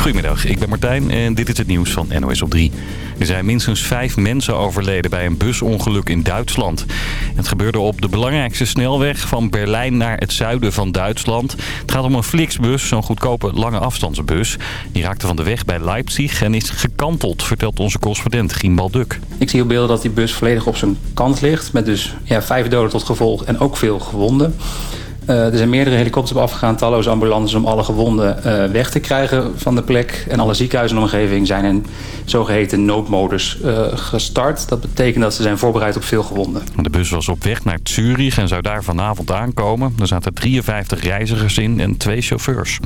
Goedemiddag, ik ben Martijn en dit is het nieuws van NOS op 3. Er zijn minstens vijf mensen overleden bij een busongeluk in Duitsland. Het gebeurde op de belangrijkste snelweg van Berlijn naar het zuiden van Duitsland. Het gaat om een Flixbus, zo'n goedkope lange afstandsbus. Die raakte van de weg bij Leipzig en is gekanteld, vertelt onze correspondent Gimbal Duk. Ik zie op beelden dat die bus volledig op zijn kant ligt... met dus ja, vijf doden tot gevolg en ook veel gewonden. Uh, er zijn meerdere helikopters op afgegaan, talloze ambulances om alle gewonden uh, weg te krijgen van de plek. En alle ziekenhuizen in omgeving zijn in zogeheten noodmodus uh, gestart. Dat betekent dat ze zijn voorbereid op veel gewonden. De bus was op weg naar Zurich en zou daar vanavond aankomen. Er zaten 53 reizigers in en twee chauffeurs.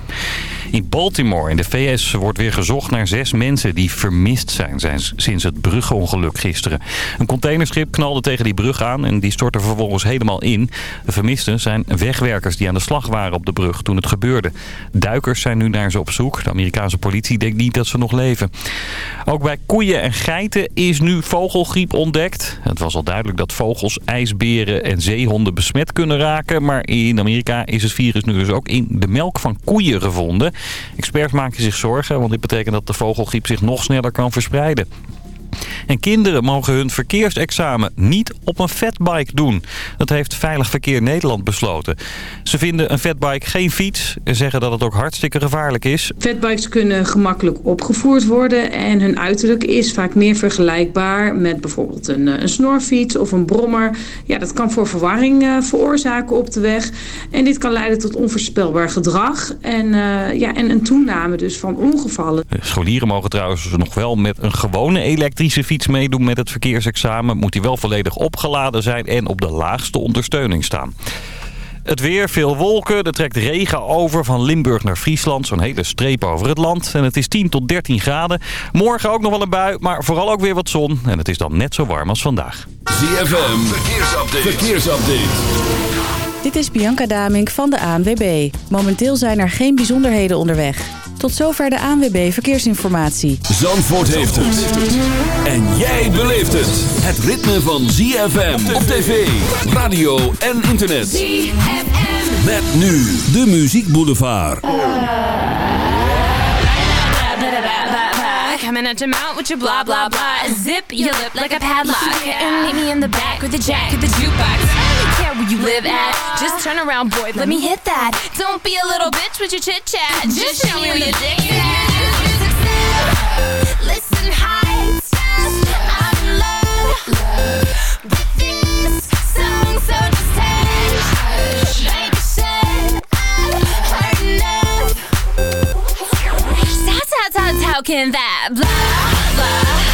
In Baltimore in de VS wordt weer gezocht naar zes mensen die vermist zijn, zijn sinds het brugongeluk gisteren. Een containerschip knalde tegen die brug aan en die stortte vervolgens helemaal in. De vermisten zijn wegwerkers die aan de slag waren op de brug toen het gebeurde. Duikers zijn nu naar ze op zoek. De Amerikaanse politie denkt niet dat ze nog leven. Ook bij koeien en geiten is nu vogelgriep ontdekt. Het was al duidelijk dat vogels, ijsberen en zeehonden besmet kunnen raken. Maar in Amerika is het virus nu dus ook in de melk van koeien gevonden. Experts maken zich zorgen, want dit betekent dat de vogelgriep zich nog sneller kan verspreiden. En kinderen mogen hun verkeersexamen niet op een fatbike doen. Dat heeft Veilig Verkeer Nederland besloten. Ze vinden een fatbike geen fiets en zeggen dat het ook hartstikke gevaarlijk is. Fatbikes kunnen gemakkelijk opgevoerd worden en hun uiterlijk is vaak meer vergelijkbaar met bijvoorbeeld een, een snorfiets of een brommer. Ja, dat kan voor verwarring uh, veroorzaken op de weg. En dit kan leiden tot onvoorspelbaar gedrag en, uh, ja, en een toename dus van ongevallen. Scholieren mogen trouwens nog wel met een gewone elektrische elektrische fiets meedoen met het verkeersexamen... moet hij wel volledig opgeladen zijn en op de laagste ondersteuning staan. Het weer, veel wolken. Er trekt regen over van Limburg naar Friesland. Zo'n hele streep over het land. En het is 10 tot 13 graden. Morgen ook nog wel een bui, maar vooral ook weer wat zon. En het is dan net zo warm als vandaag. ZFM, verkeersupdate. verkeersupdate. Dit is Bianca Damink van de ANWB. Momenteel zijn er geen bijzonderheden onderweg. Tot zover de ANWB Verkeersinformatie. Zandvoort heeft het. En jij beleeft het. Het ritme van ZFM op tv, radio en internet. ZFM. Met nu de Muziek Boulevard. Coming at your mouth with your blah blah blah Zip your lip like a padlock And meet me in the back with the jack of the jukebox care where you live at. Just turn around boy, let me hit that. Don't be a little bitch with your chit chat. Just show me where your dick's at Listen high, I'm in love With this song, so just hush Like I said, I've heard enough Stop, stop, stop talking that blah, blah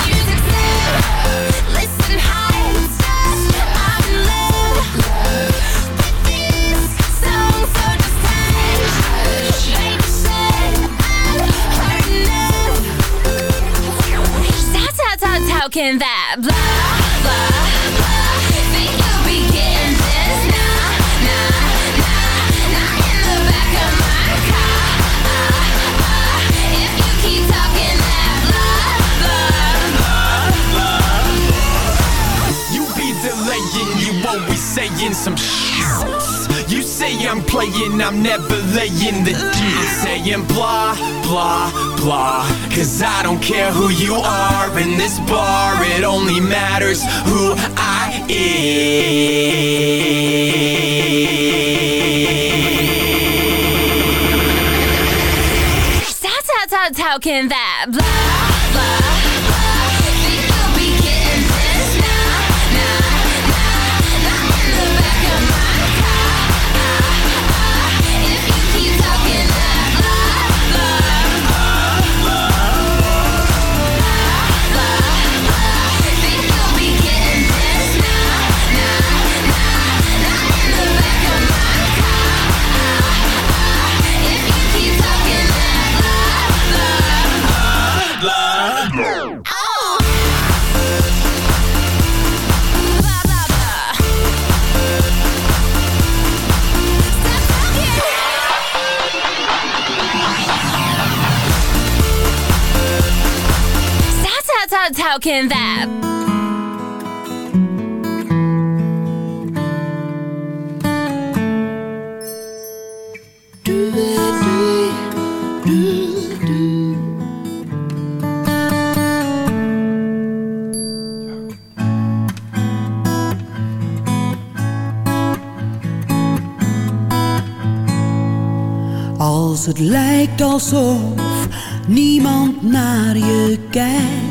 talking that blah, blah, blah you'll be getting in the back of my car If you keep talking that blah, blah, blah You be delaying, you always saying some shit. You say I'm playing, I'm never laying the deal. Saying blah, blah, blah. Cause I don't care who you are in this bar, it only matters who I am. Stop, stop, stop talking that blah, can? Als het lijkt alsof niemand naar je kijkt.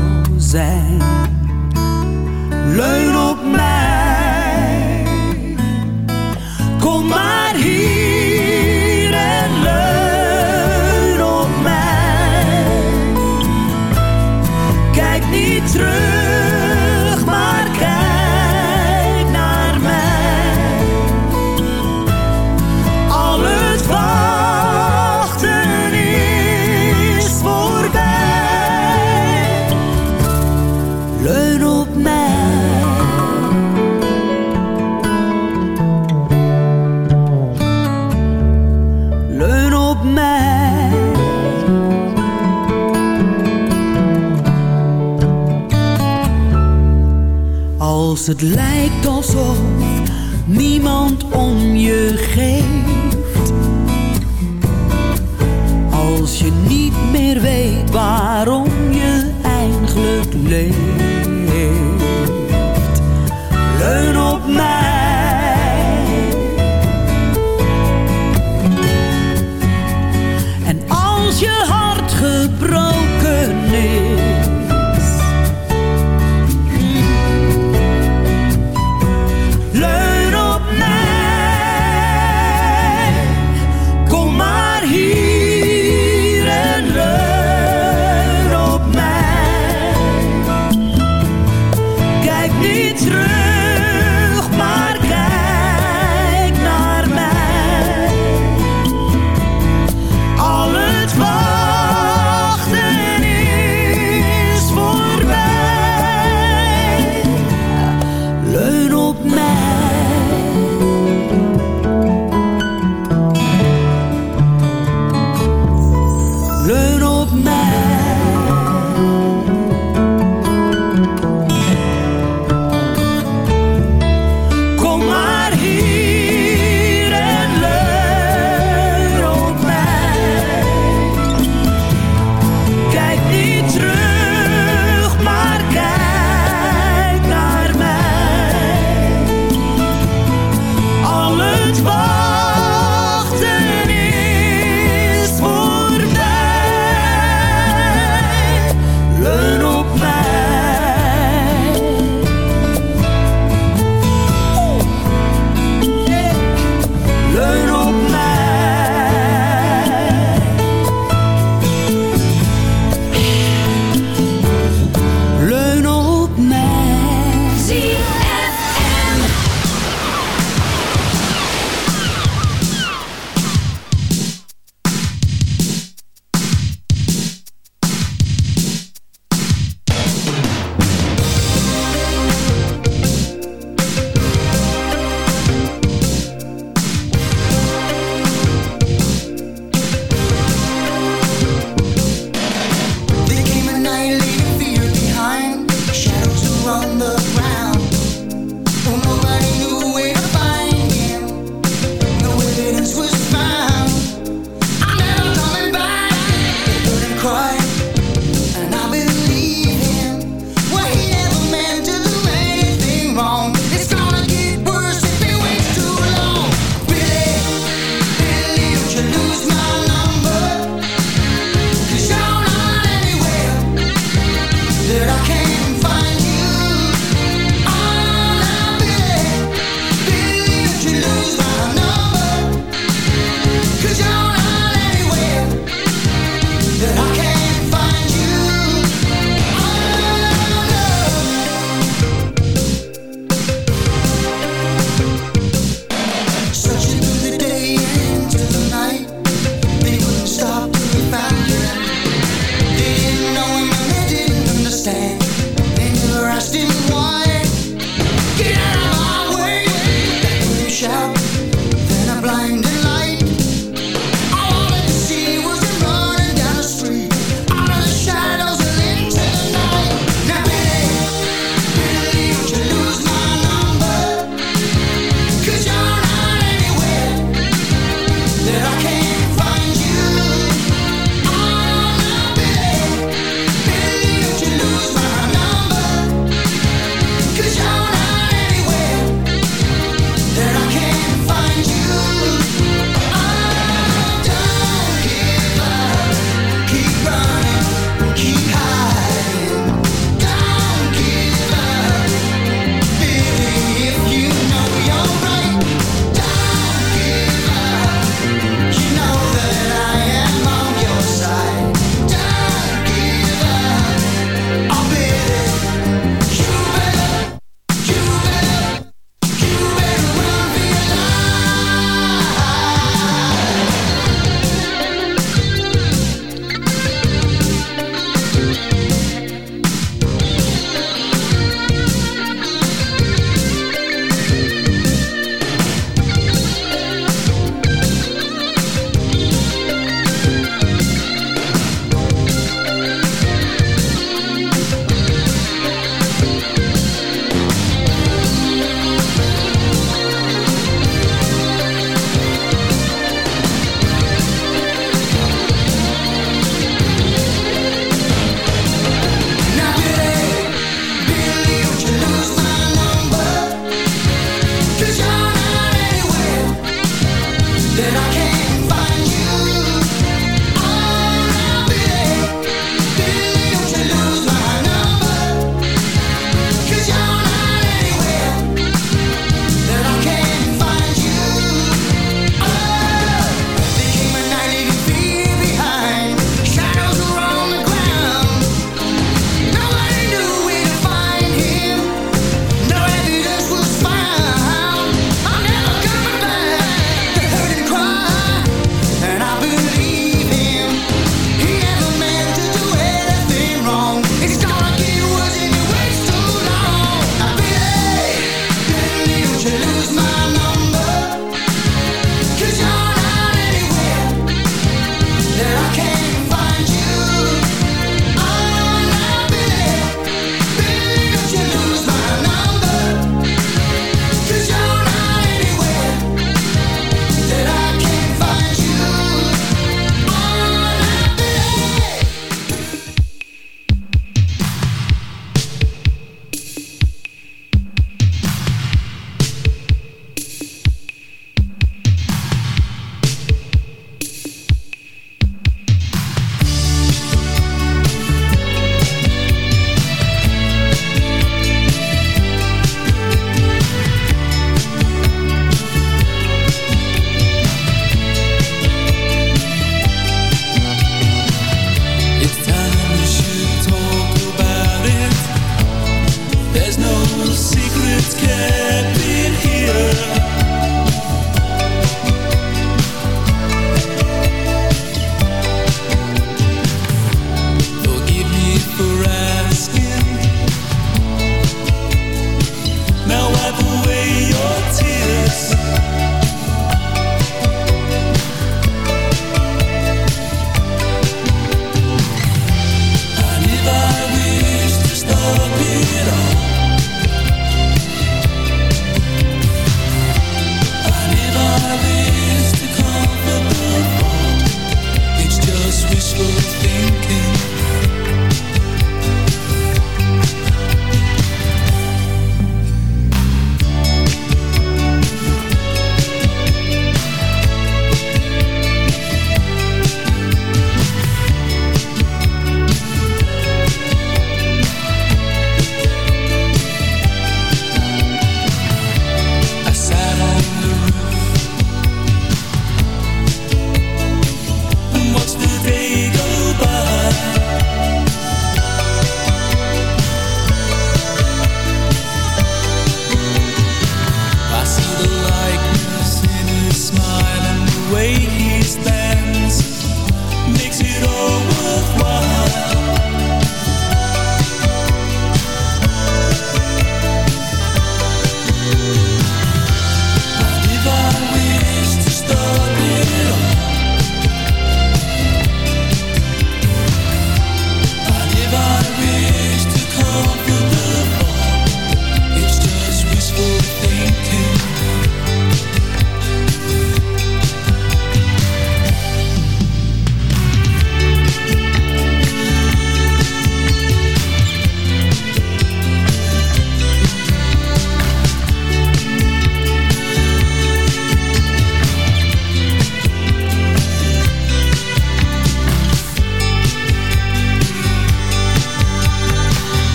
zijn. Leun het lijkt alsof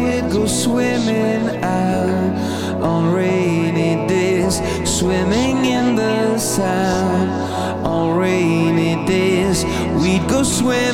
we'd go swimming out on rainy days, swimming in the sound on rainy days. We'd go swimming.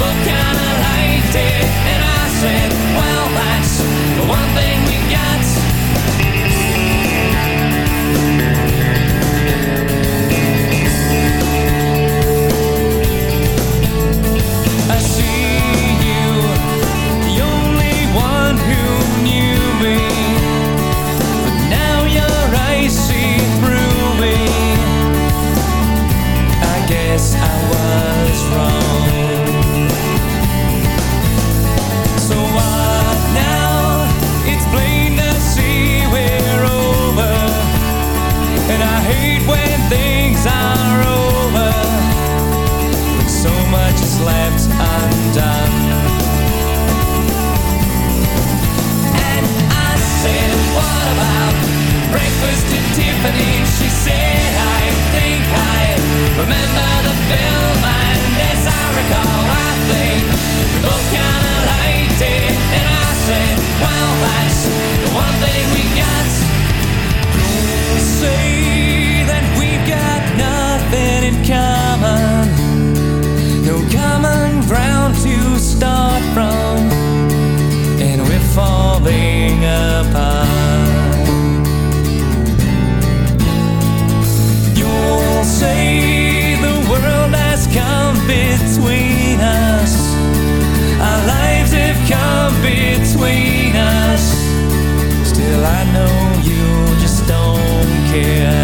What kind of life did? I well, that's the one thing we got. I see you, the only one who knew me. But now through me. I guess I was wrong. about breakfast at Tiffany. She said, I think I remember the film, and as I recall, I think we both kind of liked it. And I said, Well, that's the one thing we got. care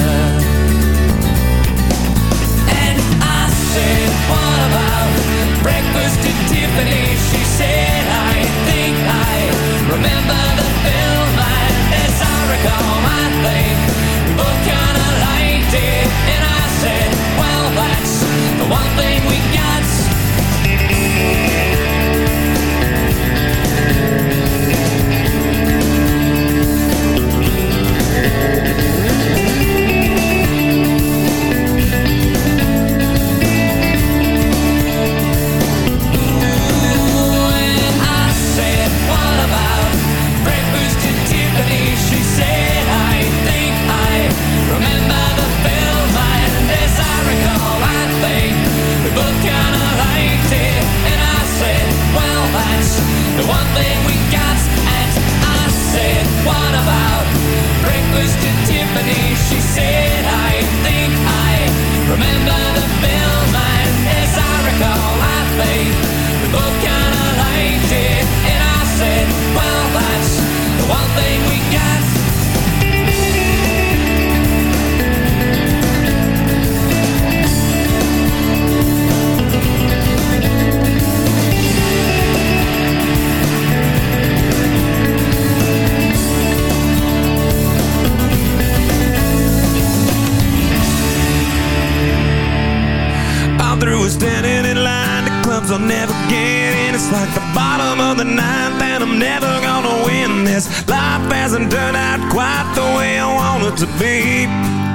Hasn't turned out quite the way I want it to be.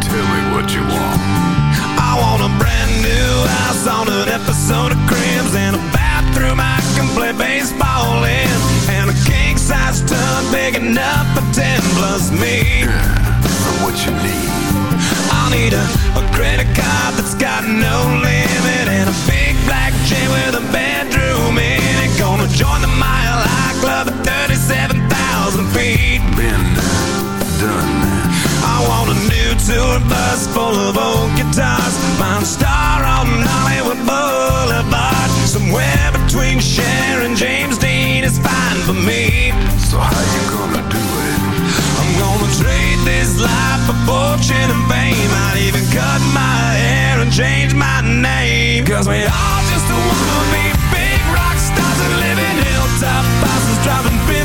Tell me what you want. I want a brand new house On an episode of Cribs And a bathroom I can play baseball in. And a king-size tub Big enough for ten plus me. What you need. I'll need a, a credit card that's got no limit And a big black chain with a bedroom in it. Gonna join the Mile High Club at 37,000 feet. Been done. I want a new tour bus full of old guitars. Mine star on Hollywood Boulevard. Somewhere between Cher and James Dean is fine for me. So how you gonna do it? I'm gonna trade this life for fortune and fame. I'd even cut my hair and change my name. Cause we all just wanna be big rock stars And live in hilltop houses driving 15 cars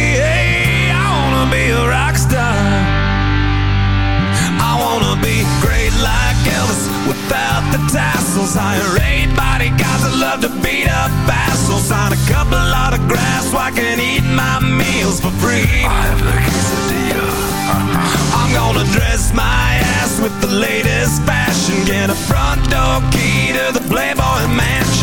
be a rock star I wanna be great like Elvis without the tassels. Hire eight bodyguards that love to beat up assholes. Sign a couple autographs so I can eat my meals for free. I have the quesadilla. Uh, I'm gonna dress my ass with the latest fashion. Get a front door key to the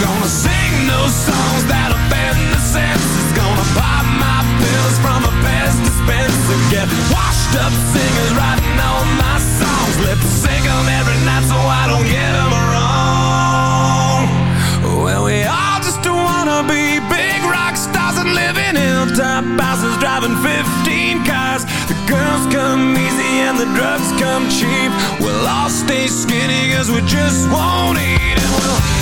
Gonna sing those songs that offend the senses. Gonna pop my pills from a Pez dispenser. Get washed up singers writing all my songs. Every night so I don't wrong. Well, we all just wanna be big rock stars and live in houses driving 15 cars. The girls come easy and the drugs come cheap. We'll all stay skinny cause we just won't eat. And we'll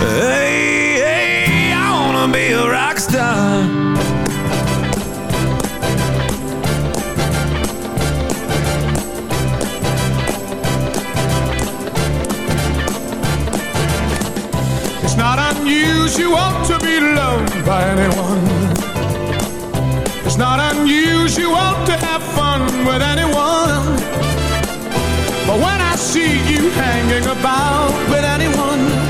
Hey, hey, I wanna be a rock star. It's not unusual to be loved by anyone. It's not unusual to have fun with anyone. But when I see you hanging about with anyone,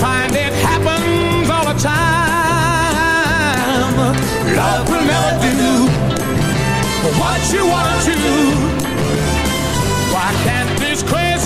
find it happens all the time. Love will never do what you want to. Why can't this crazy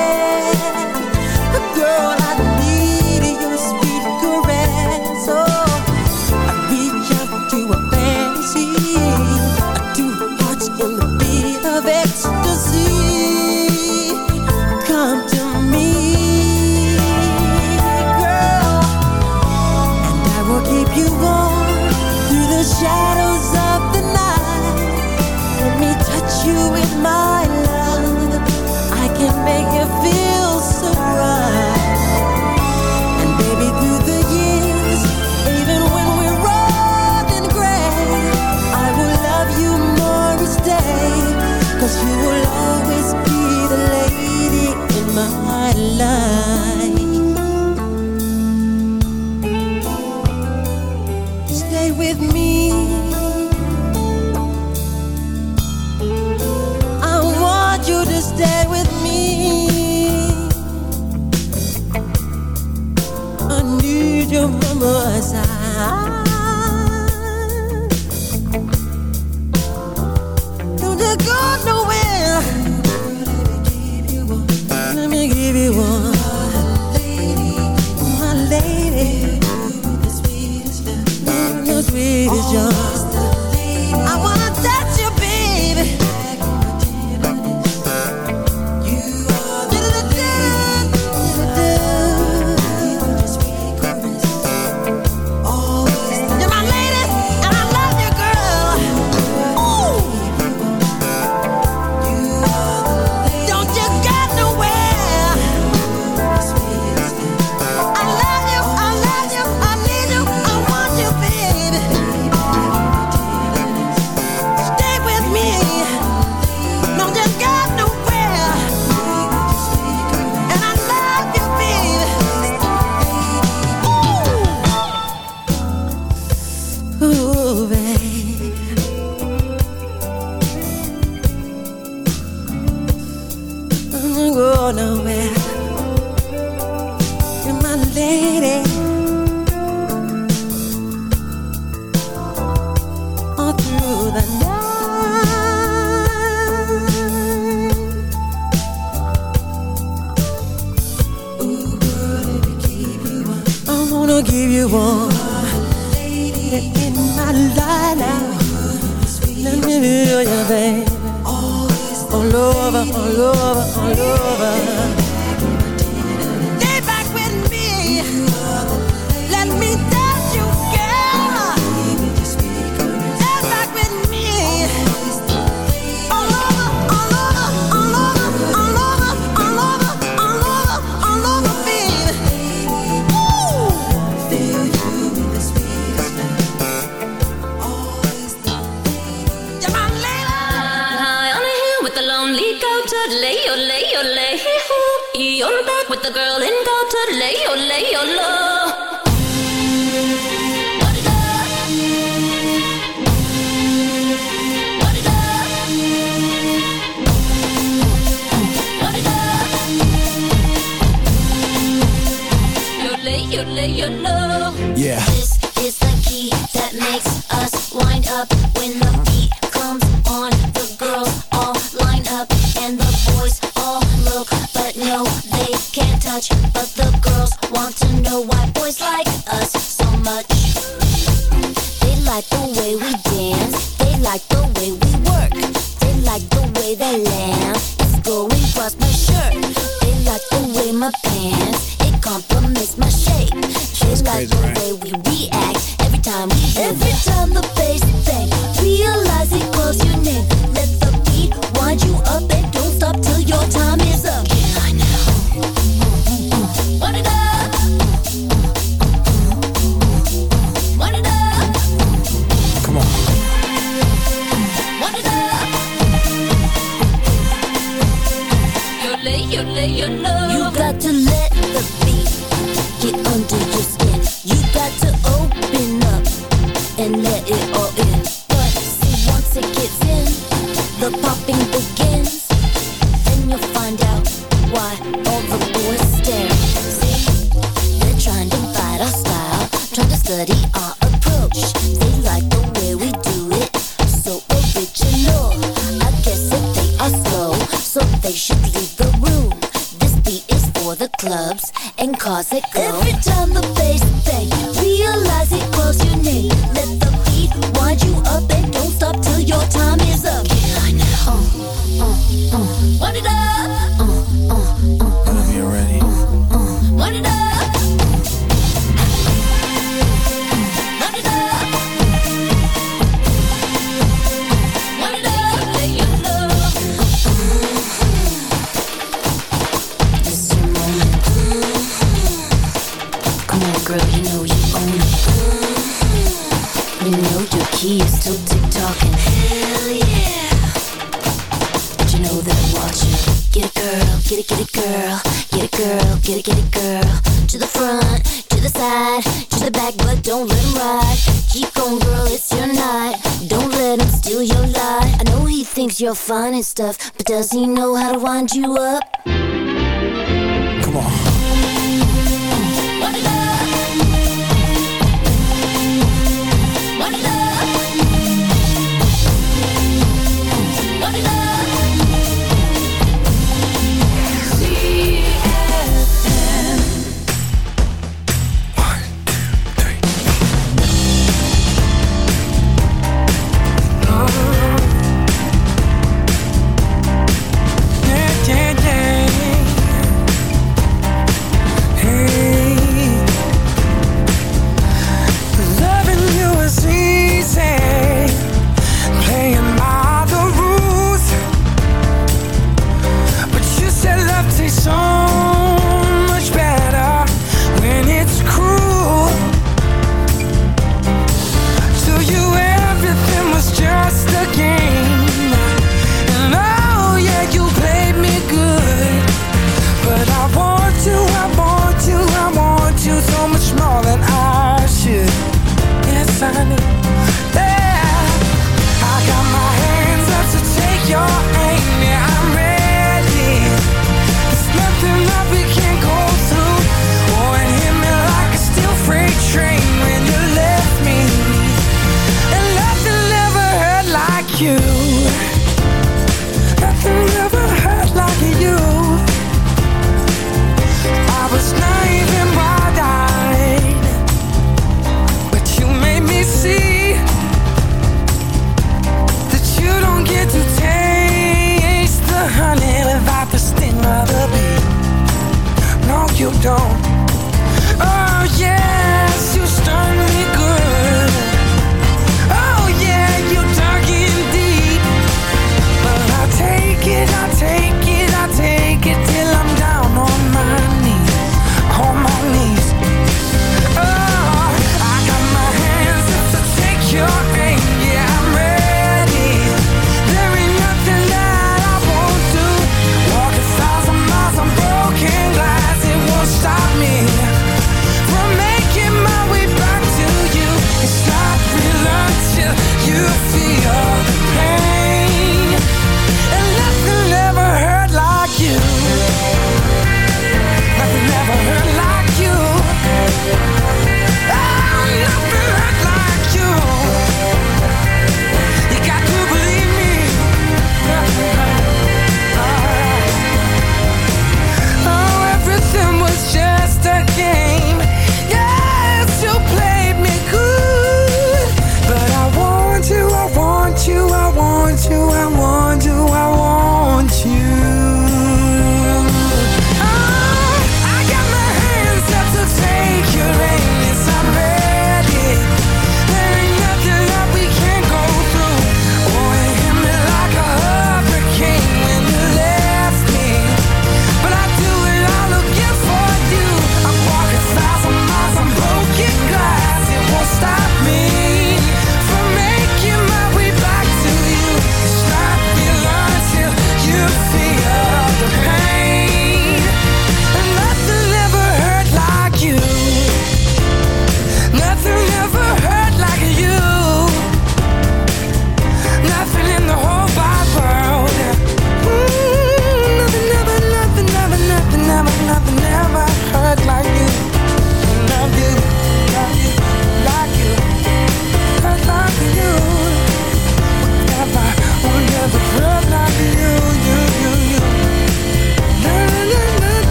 you're and stuff, but does he know how to wind you up?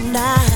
tonight.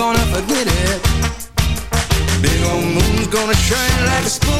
gonna forget it. Big old moon's gonna shine like a spoon